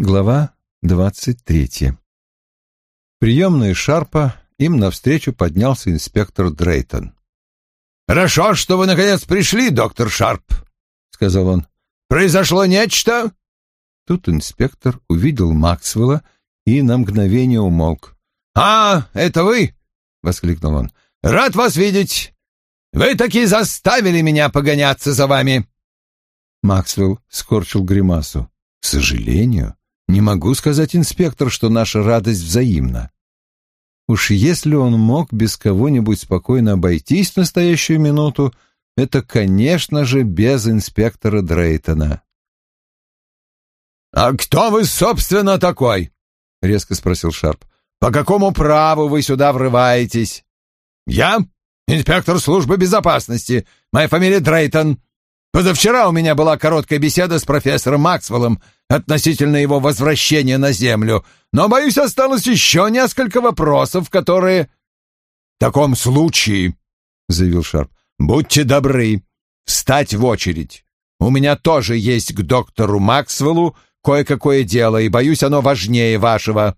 Глава двадцать третья. Приемная Шарпа им навстречу поднялся инспектор Дрейтон. «Хорошо, что вы, наконец, пришли, доктор Шарп», — сказал он. «Произошло нечто?» Тут инспектор увидел Максвелла и на мгновение умолк. «А, это вы?» — воскликнул он. «Рад вас видеть. Вы таки заставили меня погоняться за вами». Максвелл скорчил гримасу. «К сожалению, не могу сказать, инспектор, что наша радость взаимна. Уж если он мог без кого-нибудь спокойно обойтись в настоящую минуту, это, конечно же, без инспектора Дрейтона. «А кто вы, собственно, такой?» — резко спросил Шарп. «По какому праву вы сюда врываетесь?» «Я инспектор службы безопасности. Моя фамилия Дрейтон. Позавчера у меня была короткая беседа с профессором Максвеллом относительно его возвращения на Землю, но, боюсь, осталось еще несколько вопросов, которые...» «В таком случае», — заявил Шарп, — «будьте добры, встать в очередь. У меня тоже есть к доктору Максвеллу кое-какое дело, и, боюсь, оно важнее вашего».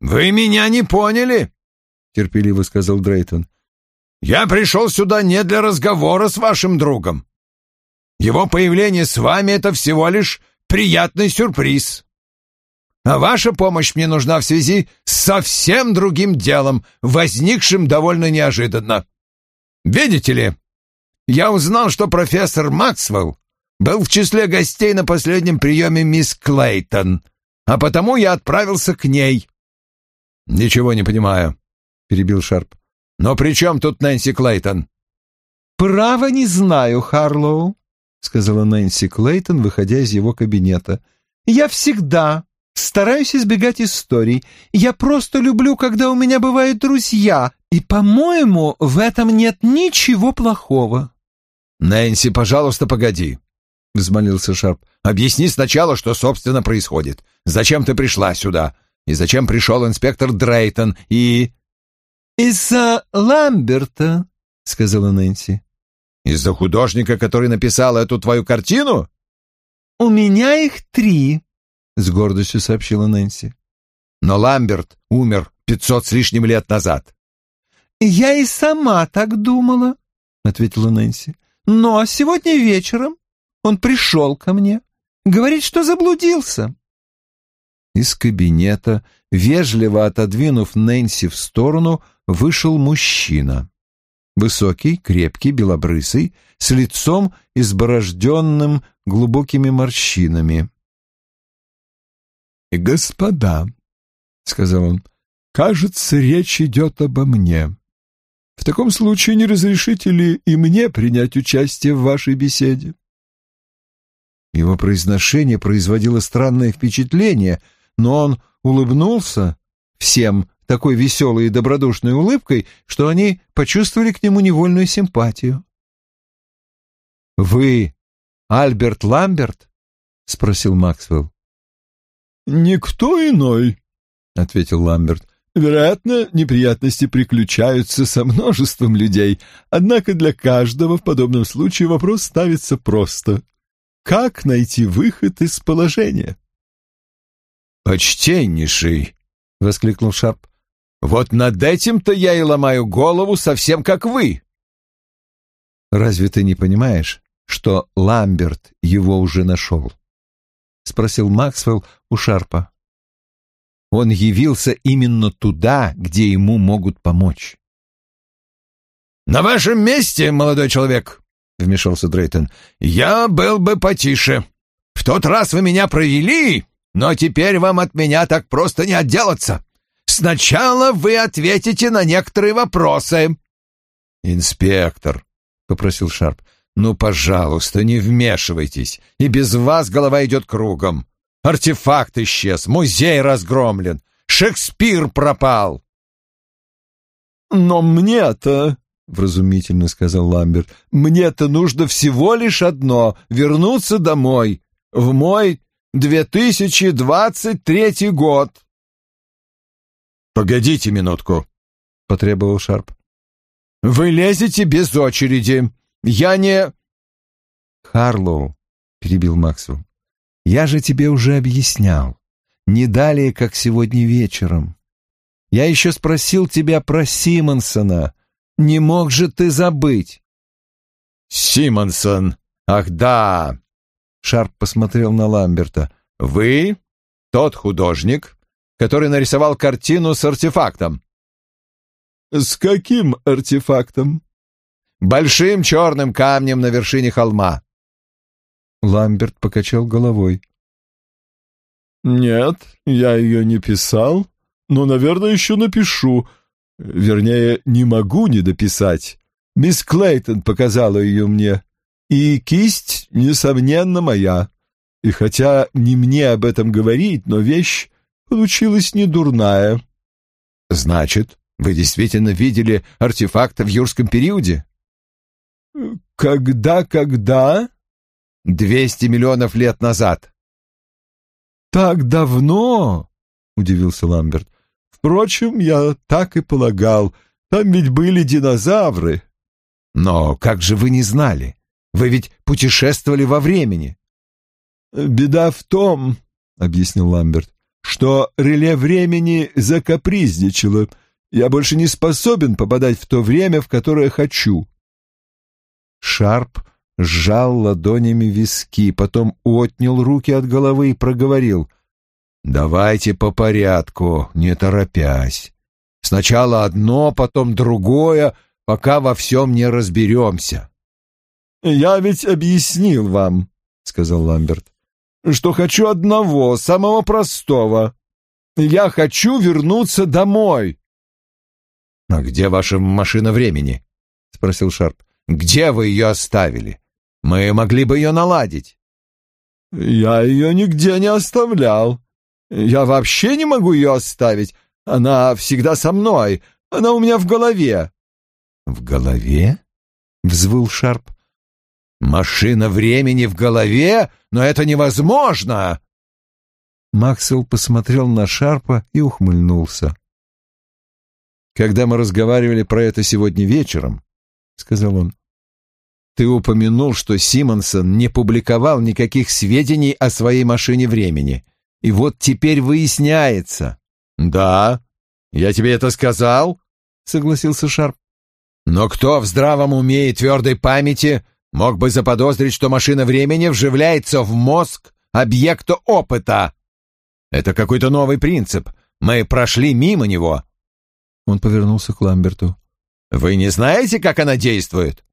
«Вы меня не поняли», — терпеливо сказал Дрейтон. «Я пришел сюда не для разговора с вашим другом. Его появление с вами — это всего лишь приятный сюрприз. А ваша помощь мне нужна в связи с совсем другим делом, возникшим довольно неожиданно. Видите ли, я узнал, что профессор Максвелл был в числе гостей на последнем приеме мисс Клейтон, а потому я отправился к ней. «Ничего не понимаю», — перебил Шарп. «Но при чем тут Нэнси Клейтон?» «Право не знаю, Харлоу», — сказала Нэнси Клейтон, выходя из его кабинета. «Я всегда стараюсь избегать историй. Я просто люблю, когда у меня бывают друзья, и, по-моему, в этом нет ничего плохого». «Нэнси, пожалуйста, погоди», — взмолился Шарп. «Объясни сначала, что, собственно, происходит. Зачем ты пришла сюда? И зачем пришел инспектор Дрейтон? И...» «Из-за Ламберта», — сказала Нэнси. Из-за художника, который написал эту твою картину? У меня их три, с гордостью сообщила Нэнси. Но Ламберт умер пятьсот с лишним лет назад. Я и сама так думала, ответила Нэнси. Но сегодня вечером он пришел ко мне, говорит, что заблудился. Из кабинета, вежливо отодвинув Нэнси в сторону, вышел мужчина. Высокий, крепкий, белобрысый, с лицом изборожденным глубокими морщинами. «Господа», — сказал он, — «кажется, речь идет обо мне. В таком случае не разрешите ли и мне принять участие в вашей беседе?» Его произношение производило странное впечатление, но он улыбнулся всем такой веселой и добродушной улыбкой, что они почувствовали к нему невольную симпатию. «Вы Альберт Ламберт?» — спросил Максвелл. «Никто иной», — ответил Ламберт. «Вероятно, неприятности приключаются со множеством людей, однако для каждого в подобном случае вопрос ставится просто. Как найти выход из положения?» «Почтеннейший!» — воскликнул Шарп. Вот над этим-то я и ломаю голову совсем как вы. Разве ты не понимаешь, что Ламберт его уже нашел? Спросил Максвелл у Шарпа. Он явился именно туда, где ему могут помочь. «На вашем месте, молодой человек», — вмешался Дрейтон, — «я был бы потише. В тот раз вы меня провели, но теперь вам от меня так просто не отделаться. Сначала вы ответите на некоторые вопросы. Инспектор, попросил Шарп. Ну, пожалуйста, не вмешивайтесь. И без вас голова идет кругом. Артефакт исчез, музей разгромлен, Шекспир пропал. Но мне-то, вразумительно сказал Ламберт, мне-то нужно всего лишь одно — вернуться домой, в мой 2023 год. «Погодите минутку», — потребовал Шарп. «Вы лезете без очереди. Я не...» «Харлоу», — перебил Максвелл, Я же тебе уже объяснял. Не далее, как сегодня вечером. Я еще спросил тебя про Симонсона. Не мог же ты забыть?» «Симонсон! Ах, да!» Шарп посмотрел на Ламберта. «Вы тот художник, который нарисовал картину с артефактом?» «С каким артефактом?» «Большим черным камнем на вершине холма». Ламберт покачал головой. «Нет, я ее не писал, но, наверное, еще напишу. Вернее, не могу не дописать. Мисс Клейтон показала ее мне, и кисть, несомненно, моя. И хотя не мне об этом говорить, но вещь получилась недурная». «Значит, вы действительно видели артефакт в юрском периоде?» «Когда, когда?» «Двести миллионов лет назад». «Так давно?» — удивился Ламберт. «Впрочем, я так и полагал. Там ведь были динозавры». «Но как же вы не знали? Вы ведь путешествовали во времени». «Беда в том», — объяснил Ламберт, — «что реле времени закапризничало. Я больше не способен попадать в то время, в которое хочу». Шарп сжал ладонями виски, потом отнял руки от головы и проговорил. «Давайте по порядку, не торопясь. Сначала одно, потом другое, пока во всем не разберемся». «Я ведь объяснил вам», — сказал Ламберт, — «что хочу одного, самого простого. Я хочу вернуться домой». «А где ваша машина времени?» — спросил Шарп. «Где вы ее оставили? Мы могли бы ее наладить». «Я ее нигде не оставлял. Я вообще не могу ее оставить. Она всегда со мной. Она у меня в голове». «В голове?» — взвыл Шарп. «Машина времени в голове? Но это невозможно!» Максвелл посмотрел на Шарпа и ухмыльнулся. «Когда мы разговаривали про это сегодня вечером, — сказал он, — ты упомянул, что Симонсон не публиковал никаких сведений о своей машине времени. И вот теперь выясняется». «Да, я тебе это сказал», — согласился Шарп. «Но кто в здравом уме и твердой памяти мог бы заподозрить, что машина времени вживляется в мозг объекта опыта? Это какой-то новый принцип. Мы прошли мимо него». Он повернулся к Ламберту. «Вы не знаете, как она действует?»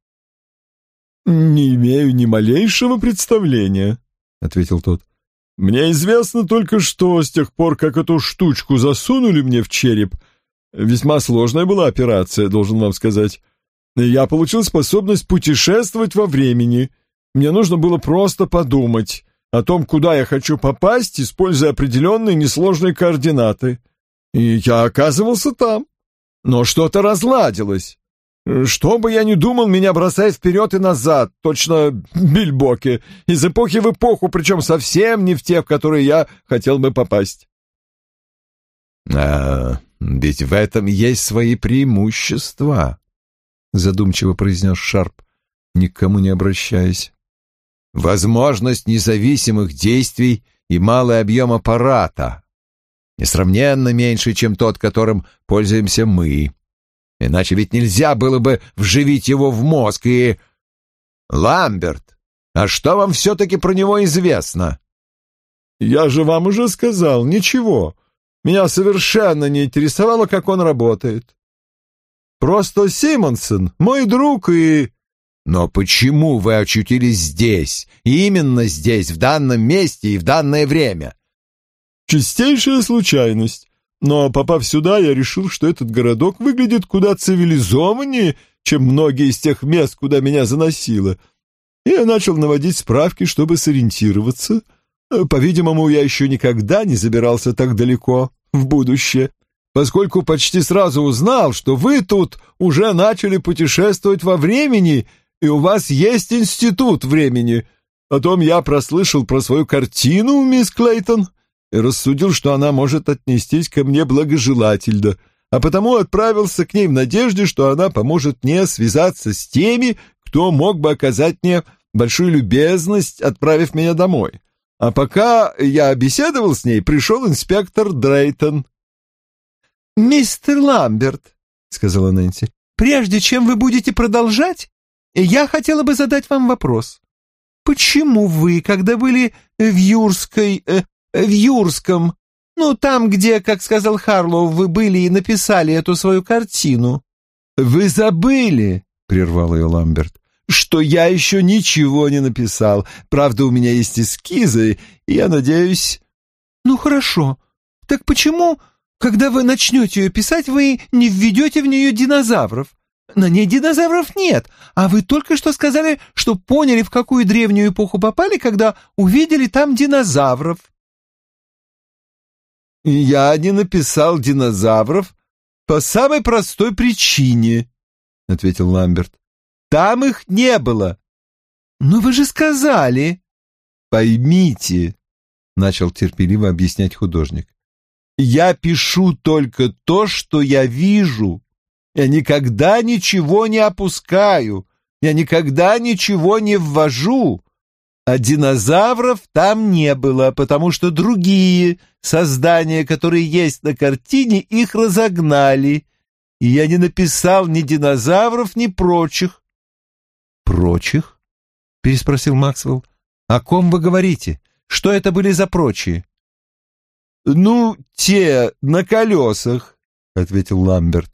«Не имею ни малейшего представления», — ответил тот. «Мне известно только, что с тех пор, как эту штучку засунули мне в череп, весьма сложная была операция, должен вам сказать, я получил способность путешествовать во времени. Мне нужно было просто подумать о том, куда я хочу попасть, используя определенные несложные координаты. И я оказывался там. Но что-то разладилось. Что бы я ни думал, меня бросает вперед и назад, точно бильбоки, из эпохи в эпоху, причем совсем не в те, в которые я хотел бы попасть. «А, ведь в этом есть свои преимущества», — задумчиво произнес Шарп, никому не обращаясь. «Возможность независимых действий и малый объем аппарата несравненно меньше, чем тот, которым пользуемся мы. Иначе ведь нельзя было бы вживить его в мозг и... Ламберт, а что вам все-таки про него известно? Я же вам уже сказал, ничего. Меня совершенно не интересовало, как он работает. Просто Симонсон, мой друг и... Но почему вы очутились здесь, именно здесь, в данном месте и в данное время? Чистейшая случайность. Но, попав сюда, я решил, что этот городок выглядит куда цивилизованнее, чем многие из тех мест, куда меня заносило. И я начал наводить справки, чтобы сориентироваться. По-видимому, я еще никогда не забирался так далеко в будущее, поскольку почти сразу узнал, что вы тут уже начали путешествовать во времени, и у вас есть институт времени. Потом я прослышал про свою картину, мисс Клейтон, и рассудил, что она может отнестись ко мне благожелательно, а потому отправился к ней в надежде, что она поможет мне связаться с теми, кто мог бы оказать мне большую любезность, отправив меня домой. А пока я беседовал с ней, пришел инспектор Дрейтон. «Мистер Ламберт», — сказала Нэнси, — «прежде чем вы будете продолжать, я хотела бы задать вам вопрос. Почему вы, когда были в Юрской... Э, в Юрском, ну, там, где, как сказал Харлоу, вы были и написали эту свою картину...» «Вы забыли», — прервал ее Ламберт, что я еще ничего не написал. Правда, у меня есть эскизы, и я надеюсь... Ну хорошо. Так почему, когда вы начнете ее писать, вы не введете в нее динозавров? На ней динозавров нет, а вы только что сказали, что поняли, в какую древнюю эпоху попали, когда увидели там динозавров. Я не написал динозавров по самой простой причине, — ответил Ламберт. Там их не было. Но вы же сказали. Поймите, начал терпеливо объяснять художник. Я пишу только то, что я вижу. Я никогда ничего не опускаю. Я никогда ничего не ввожу. А динозавров там не было, потому что другие создания, которые есть на картине, их разогнали. И я не написал ни динозавров, ни прочих. «Прочих?» — переспросил Максвелл. «О ком вы говорите? Что это были за прочие?» «Ну, те на колесах», — ответил Ламберт.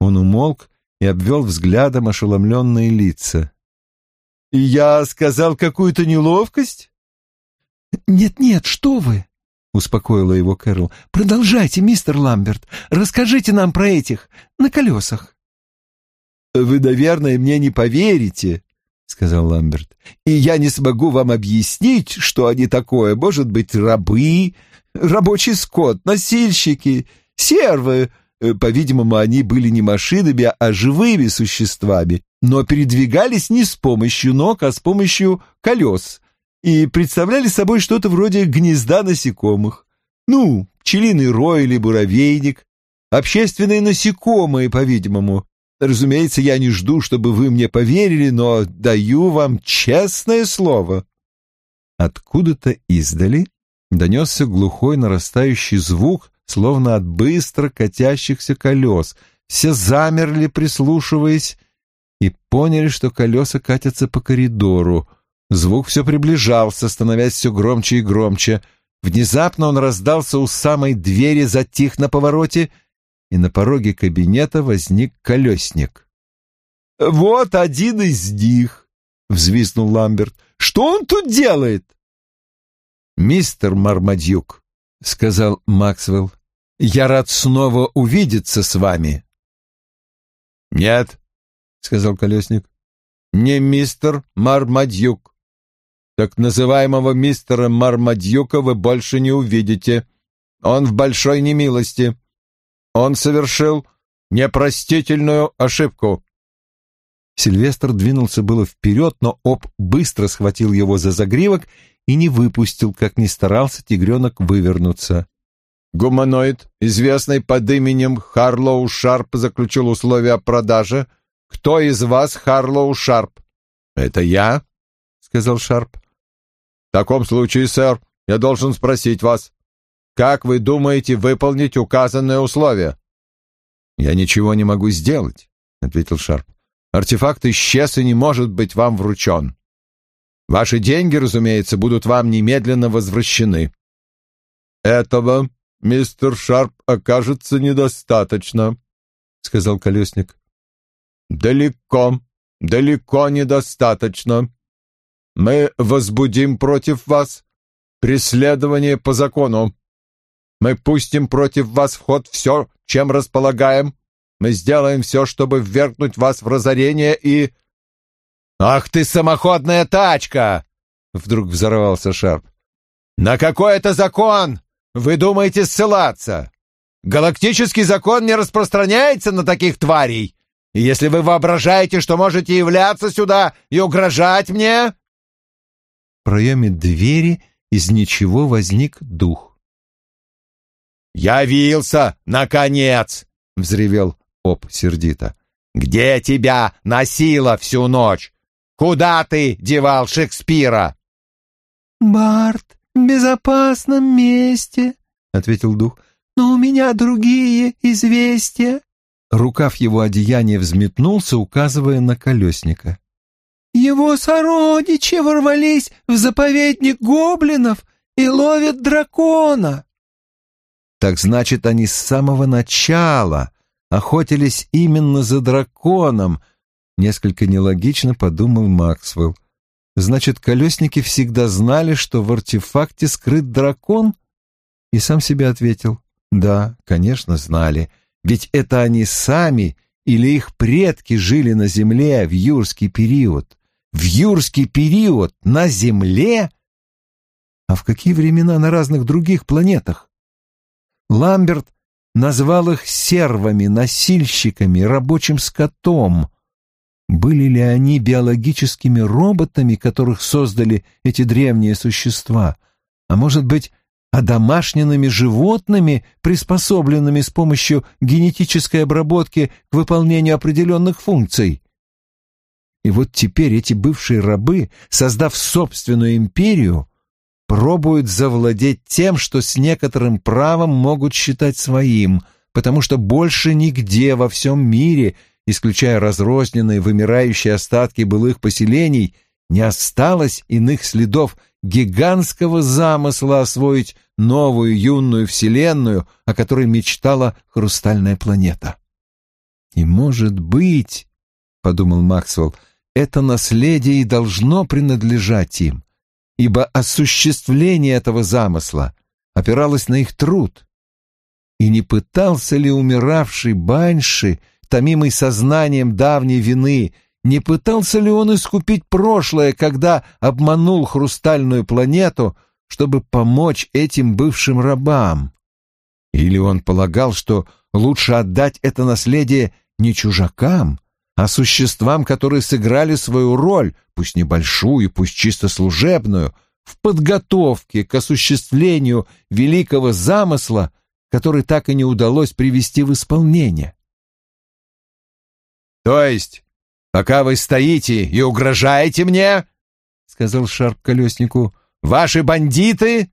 Он умолк и обвел взглядом ошеломленные лица. «Я сказал какую-то неловкость?» «Нет-нет, что вы!» — успокоила его Кэрол. «Продолжайте, мистер Ламберт. Расскажите нам про этих на колесах». «Вы, наверное, мне не поверите», — сказал Ламберт. «И я не смогу вам объяснить, что они такое. Может быть, рабы, рабочий скот, носильщики, сервы. Э, по-видимому, они были не машинами, а живыми существами, но передвигались не с помощью ног, а с помощью колес и представляли собой что-то вроде гнезда насекомых. Ну, пчелиный рой или буровейник, общественные насекомые, по-видимому, Разумеется, я не жду, чтобы вы мне поверили, но даю вам честное слово». Откуда-то издали донесся глухой нарастающий звук, словно от быстро катящихся колес. Все замерли, прислушиваясь, и поняли, что колеса катятся по коридору. Звук все приближался, становясь все громче и громче. Внезапно он раздался у самой двери, затих на повороте — и на пороге кабинета возник колесник. «Вот один из них!» — взвиснул Ламберт. «Что он тут делает?» «Мистер Мармадюк», — сказал Максвелл, — «я рад снова увидеться с вами». «Нет», — сказал колесник, — «не мистер Мармадюк. Так называемого мистера Мармадюка вы больше не увидите. Он в большой немилости. Он совершил непростительную ошибку. Сильвестр двинулся было вперед, но Об быстро схватил его за загривок и не выпустил, как ни старался тигренок вывернуться. Гуманоид, известный под именем Харлоу Шарп, заключил условия о продаже. Кто из вас Харлоу Шарп? Это я, сказал Шарп. В таком случае, сэр, я должен спросить вас, как вы думаете выполнить указанное условие? Я ничего не могу сделать, ответил Шарп. Артефакт исчез и не может быть вам вручен. Ваши деньги, разумеется, будут вам немедленно возвращены. Этого, мистер Шарп, окажется недостаточно, сказал колесник. Далеко, далеко недостаточно. Мы возбудим против вас преследование по закону. Мы пустим против вас в ход все, чем располагаем. Мы сделаем все, чтобы ввергнуть вас в разорение и...» «Ах ты, самоходная тачка!» — вдруг взорвался Шарп. «На какой это закон вы думаете ссылаться? Галактический закон не распространяется на таких тварей. Если вы воображаете, что можете являться сюда и угрожать мне...» В проеме двери из ничего возник дух. «Явился, наконец!» — взревел Об сердито. «Где тебя носило всю ночь? Куда ты девал Шекспира?» «Барт, в безопасном месте», — ответил дух. «Но у меня другие известия». Рукав его одеяния взметнулся, указывая на колесника. «Его сородичи ворвались в заповедник гоблинов и ловят дракона». Так значит, они с самого начала охотились именно за драконом, несколько нелогично подумал Максвелл. Значит, колесники всегда знали, что в артефакте скрыт дракон? И сам себе ответил, да, конечно, знали, ведь это они сами или их предки жили на Земле в юрский период. В юрский период на Земле? А в какие времена на разных других планетах? Ламберт назвал их сервами, носильщиками, рабочим скотом. Были ли они биологическими роботами, которых создали эти древние существа? А может быть, одомашненными животными, приспособленными с помощью генетической обработки к выполнению определенных функций? И вот теперь эти бывшие рабы, создав собственную империю, пробуют завладеть тем, что с некоторым правом могут считать своим, потому что больше нигде во всем мире исключая разрозненные вымирающие остатки былых поселений, не осталось иных следов гигантского замысла освоить новую юную вселенную, о которой мечтала хрустальная планета. «И, может быть, — подумал Максвелл, — это наследие и должно принадлежать им, ибо осуществление этого замысла опиралось на их труд. И не пытался ли умиравший Банши томимый сознанием давней вины, не пытался ли он искупить прошлое, когда обманул хрустальную планету, чтобы помочь этим бывшим рабам? Или он полагал, что лучше отдать это наследие не чужакам, а существам, которые сыграли свою роль, пусть небольшую, пусть чисто служебную, в подготовке к осуществлению великого замысла, который так и не удалось привести в исполнение. «То есть, пока вы стоите и угрожаете мне, — сказал Шарп колеснику, — ваши бандиты...»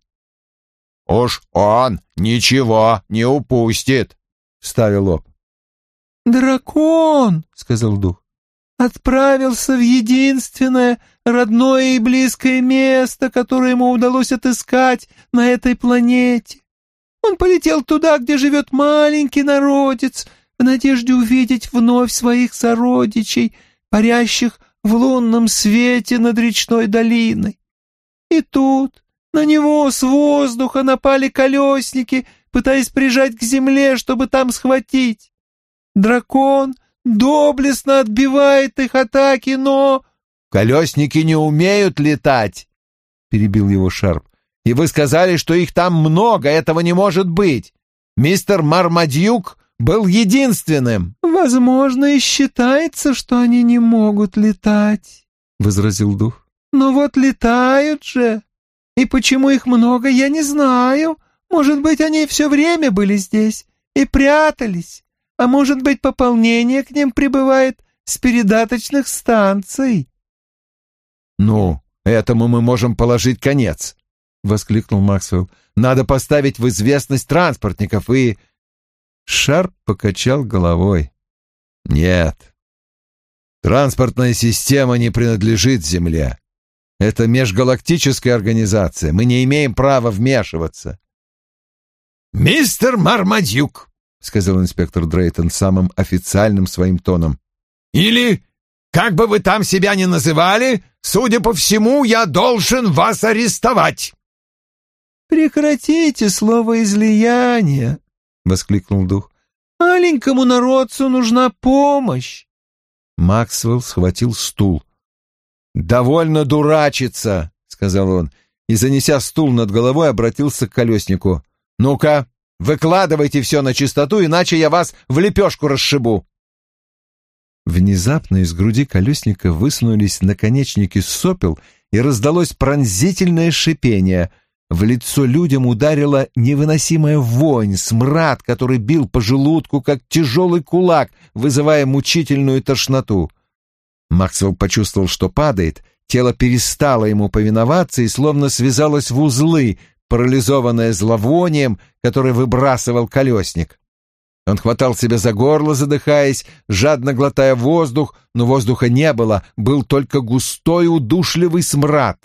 «Уж он ничего не упустит», — вставил Об. «Дракон», — сказал дух, — «отправился в единственное родное и близкое место, которое ему удалось отыскать на этой планете. Он полетел туда, где живет маленький народец, в надежде увидеть вновь своих сородичей, парящих в лунном свете над речной долиной. И тут на него с воздуха напали колесники, пытаясь прижать к земле, чтобы там схватить. Дракон доблестно отбивает их атаки, но... «Колесники не умеют летать!» — перебил его Шарп. «И вы сказали, что их там много, этого не может быть! Мистер Мармадьюк был единственным. Возможно, и считается, что они не могут летать, возразил дух. Но вот летают же. И почему их много, я не знаю. Может быть, они все время были здесь и прятались. А может быть, пополнение к ним прибывает с передаточных станций. Ну, этому мы можем положить конец, воскликнул Максвелл. Надо поставить в известность транспортников и Шарп покачал головой. «Нет. Транспортная система не принадлежит Земле. Это межгалактическая организация. Мы не имеем права вмешиваться». «Мистер Мармадюк», — сказал инспектор Дрейтон самым официальным своим тоном, — «или, как бы вы там себя ни называли, судя по всему, я должен вас арестовать». «Прекратите слово излияние», — воскликнул дух. «Маленькому народцу нужна помощь!» Максвелл схватил стул. «Довольно дурачиться!» — сказал он, и, занеся стул над головой, обратился к колеснику. «Ну-ка, выкладывайте все на чистоту, иначе я вас в лепешку расшибу!» Внезапно из груди колесника высунулись наконечники сопел, и раздалось пронзительное шипение — в лицо людям ударила невыносимая вонь, смрад, который бил по желудку, как тяжелый кулак, вызывая мучительную тошноту. Максвелл почувствовал, что падает, тело перестало ему повиноваться и словно связалось в узлы, парализованное зловонием, которое выбрасывал колесник. Он хватал себя за горло, задыхаясь, жадно глотая воздух, но воздуха не было, был только густой удушливый смрад.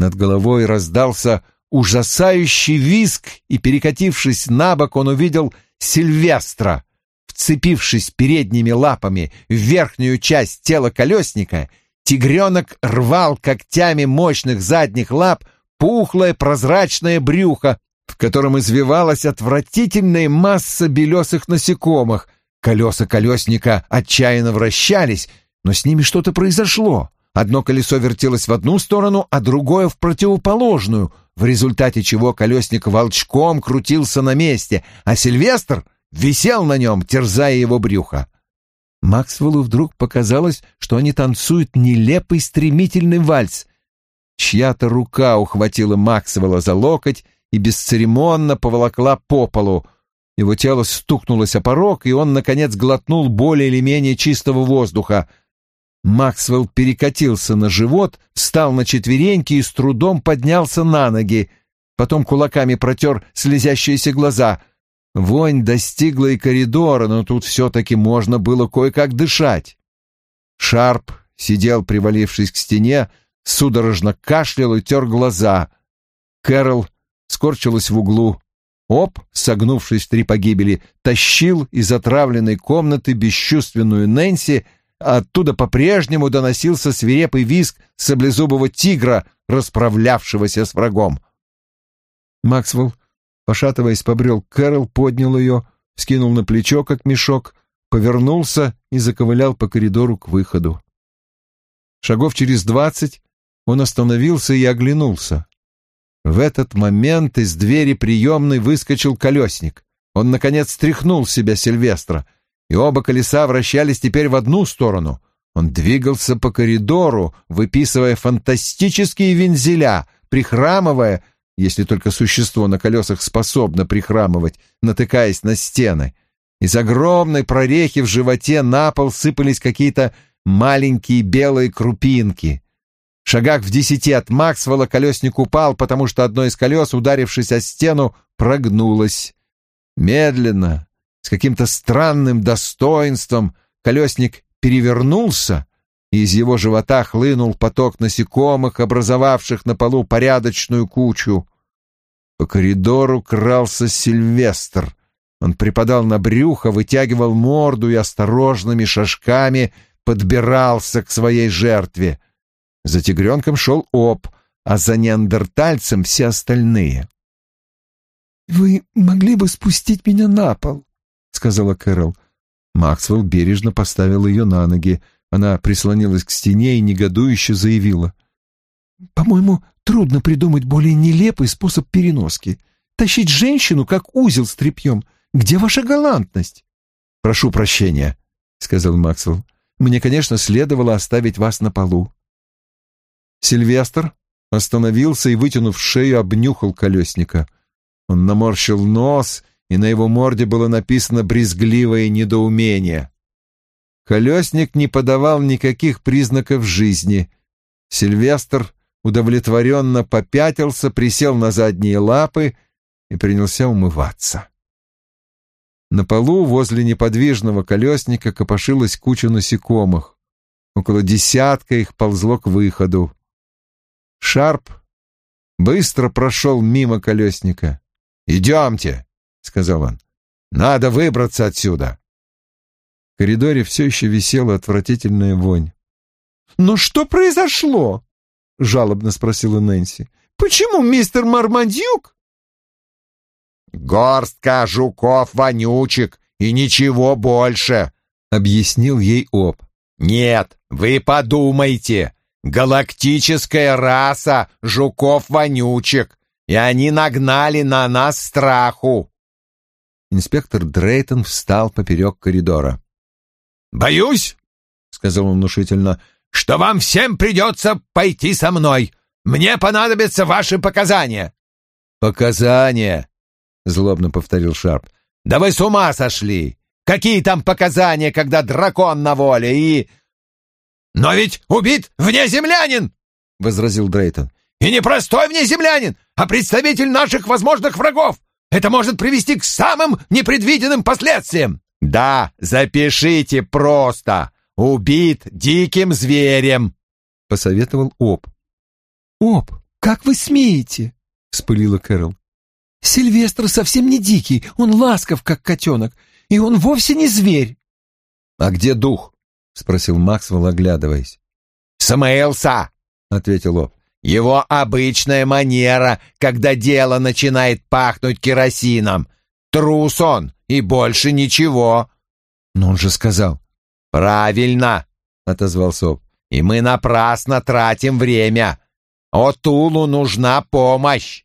Над головой раздался ужасающий визг, и, перекатившись на бок, он увидел Сильвестра. Вцепившись передними лапами в верхнюю часть тела колесника, тигренок рвал когтями мощных задних лап пухлое прозрачное брюхо, в котором извивалась отвратительная масса белесых насекомых. Колеса колесника отчаянно вращались, но с ними что-то произошло. Одно колесо вертелось в одну сторону, а другое в противоположную, в результате чего колесник волчком крутился на месте, а Сильвестр висел на нем, терзая его брюхо. Максвеллу вдруг показалось, что они танцуют нелепый стремительный вальс. Чья-то рука ухватила Максвелла за локоть и бесцеремонно поволокла по полу. Его тело стукнулось о порог, и он, наконец, глотнул более или менее чистого воздуха. Максвелл перекатился на живот, встал на четвереньки и с трудом поднялся на ноги. Потом кулаками протер слезящиеся глаза. Вонь достигла и коридора, но тут все-таки можно было кое-как дышать. Шарп сидел, привалившись к стене, судорожно кашлял и тер глаза. Кэрол скорчилась в углу. Оп, согнувшись в три погибели, тащил из отравленной комнаты бесчувственную Нэнси, оттуда по-прежнему доносился свирепый визг саблезубого тигра, расправлявшегося с врагом. Максвелл, пошатываясь, побрел Кэрол, поднял ее, скинул на плечо, как мешок, повернулся и заковылял по коридору к выходу. Шагов через двадцать он остановился и оглянулся. В этот момент из двери приемной выскочил колесник. Он, наконец, стряхнул себя Сильвестра, и оба колеса вращались теперь в одну сторону. Он двигался по коридору, выписывая фантастические вензеля, прихрамывая, если только существо на колесах способно прихрамывать, натыкаясь на стены. Из огромной прорехи в животе на пол сыпались какие-то маленькие белые крупинки шагах в десяти от Максвелла колесник упал, потому что одно из колес, ударившись о стену, прогнулось. Медленно, с каким-то странным достоинством, колесник перевернулся, и из его живота хлынул поток насекомых, образовавших на полу порядочную кучу. По коридору крался Сильвестр. Он припадал на брюхо, вытягивал морду и осторожными шажками подбирался к своей жертве — за тигренком шел Об, а за неандертальцем все остальные. «Вы могли бы спустить меня на пол?» — сказала Кэрол. Максвелл бережно поставил ее на ноги. Она прислонилась к стене и негодующе заявила. «По-моему, трудно придумать более нелепый способ переноски. Тащить женщину, как узел с тряпьем. Где ваша галантность?» «Прошу прощения», — сказал Максвелл. «Мне, конечно, следовало оставить вас на полу. Сильвестр остановился и, вытянув шею, обнюхал колесника. Он наморщил нос, и на его морде было написано брезгливое недоумение. Колесник не подавал никаких признаков жизни. Сильвестр удовлетворенно попятился, присел на задние лапы и принялся умываться. На полу возле неподвижного колесника копошилась куча насекомых. Около десятка их ползло к выходу. Шарп быстро прошел мимо колесника. «Идемте», — сказал он, — «надо выбраться отсюда». В коридоре все еще висела отвратительная вонь. «Но что произошло?» — жалобно спросила Нэнси. «Почему мистер Мармадюк?» «Горстка жуков-вонючек и ничего больше», — объяснил ей Об. «Нет, вы подумайте, галактическая раса жуков-вонючек, и они нагнали на нас страху. Инспектор Дрейтон встал поперек коридора. «Боюсь», — сказал он внушительно, — «что вам всем придется пойти со мной. Мне понадобятся ваши показания». «Показания?» — злобно повторил Шарп. «Да вы с ума сошли! Какие там показания, когда дракон на воле и...» Но ведь убит внеземлянин, — возразил Дрейтон. И не простой внеземлянин, а представитель наших возможных врагов. Это может привести к самым непредвиденным последствиям. Да, запишите просто. Убит диким зверем, — посоветовал Об. Об, как вы смеете? — вспылила Кэрол. Сильвестр совсем не дикий, он ласков, как котенок, и он вовсе не зверь. — А где дух? — спросил Максвелл, оглядываясь. — Самоэлса, — ответил Об. — Его обычная манера, когда дело начинает пахнуть керосином. Трус он, и больше ничего. — Но он же сказал. — Правильно, — отозвался Об. — И мы напрасно тратим время. Отулу нужна помощь.